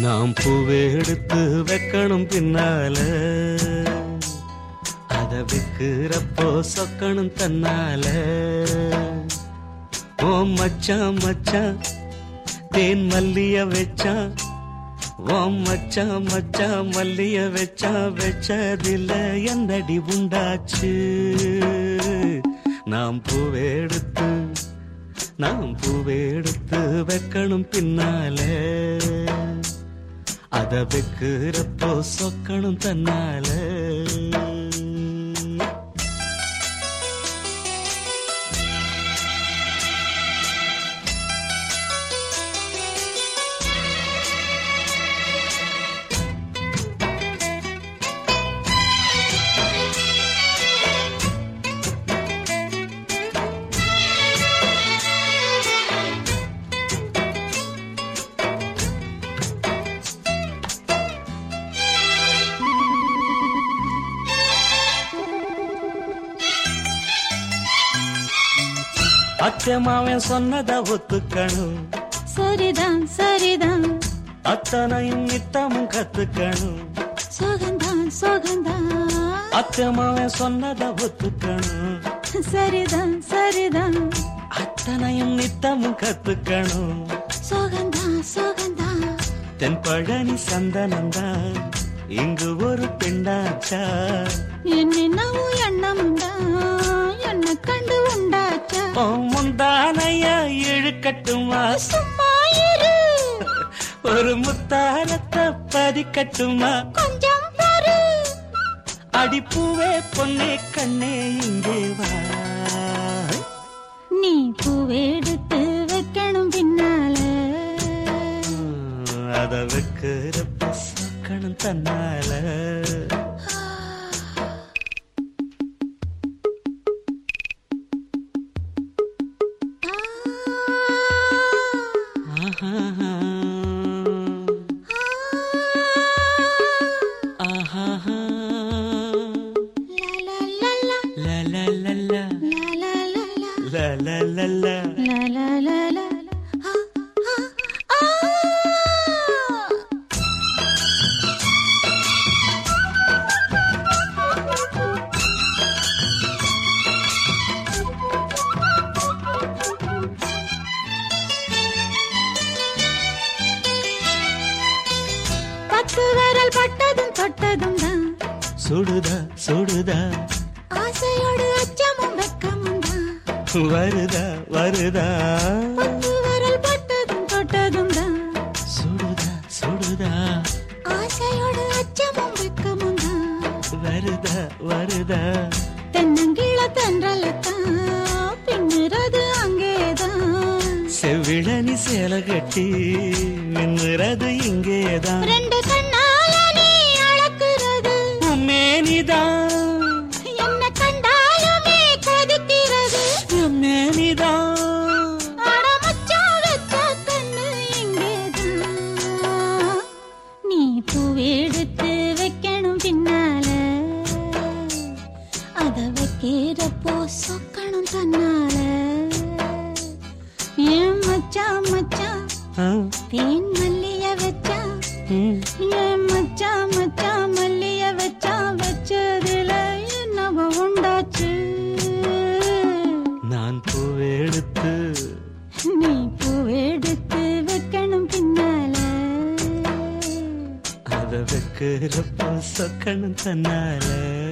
நாம் பூவே எடுத்து வைக்கணும் பின்னால. அதை விற்கிறப்போ சொக்கணும் தன்னால. ஓ மச்சான் மச்சான் தேன் மல்லிய வச்சான் ஓ மச்சான் மச்சான் மல்லிய வச்சா வச்சதில்ல என்னடி உண்டாச்சு? நாம் பூவே எடுத்து நாம் பூவே எடுத்து வைக்கணும் பின்னாலே. വെക്കുറപ്പോ സ്വക്കളും തന്നാല് அச்சமாவன் சொன்னத ஒத்துக்கணும். சரிதான் சரிதான். அத்தனையும் நித்தமும் கத்துக்கணும். சோகந்தான் சோகந்தான். அச்சமாவன் சொன்னத ஒத்துக்கணும். சரிதான் சரிதான். அத்தனையும் நித்தமும் கத்துக்கணும். சோகந்தான் சோகந்தான். தென் பழனி சந்தனந்தான் இங்கு ஒரு பெண்ணாச்சா என்னென்னவோ எண்ணமுண்டா என்ன கண்டு உண்டாச்சா? இழுக்கட்டுமா சும்மா இரு. ஒரு முத்தாரத்தை பதிக்கட்டுமா? கொஞ்சம் பாரு அடிப்பூவே பொன்னே கண்ணே இங்கே வா. நீ பூவெடுத்து la la la la. சுடுதா சுடுதா. ஆசையோடு அச்சமும் வெக்கமும் வருதா வருதா. விரல் பட்டதும் தொட்டதும் தான் சுடுதா சுடுதா. ஆசையோடு அச்சமும் வெக்கமும் வருதா வருதா. தென்னங்கிழ தென்றலத்தான் பின்னுறது அங்கேதான் செவ்விழனி சேலை கட்டி மின்னுறது இங்கேதான் ரெண்டு பூவெடுத்து வைக்கணும் பின்னால. அத வைக்கிறப்போ சொக்கணும் தன்னால. ஏன் மச்சான் ஆ, தேன் மல்லிய வச்சா? வைக்கிறப்போ சொக்கணும் தன்னால.